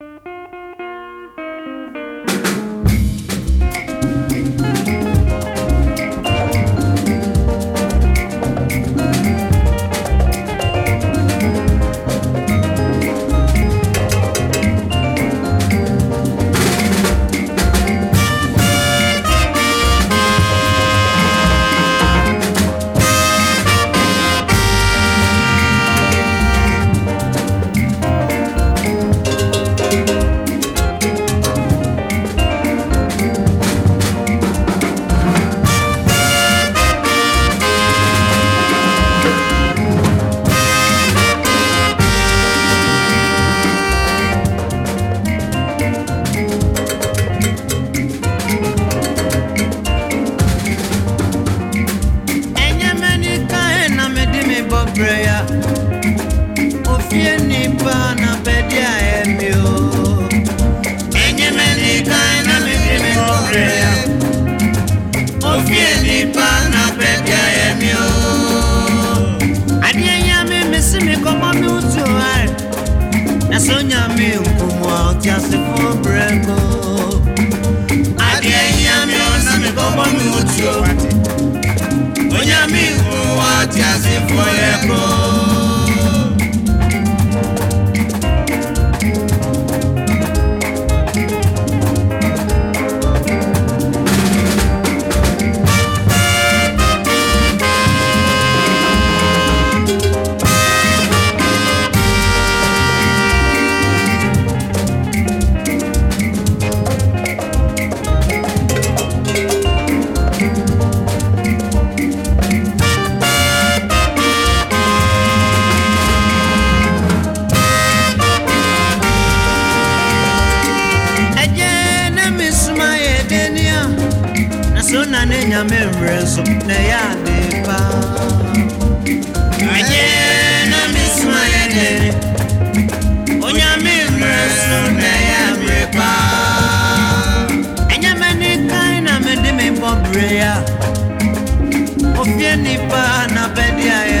you. na so nyame nkomu a ɔte asefoɔ brɛ mo adeɛ hia me ɔ na mebɔbɔ me wotuo onyame nkomu a ɔte asefoɔ yɛ mo onyame mmerɛ so na ɛyɛ mmerɛ paa ɛnyɛ m'ani kan na mede me bɔ bere a ofie nipa na bɛde ayɛ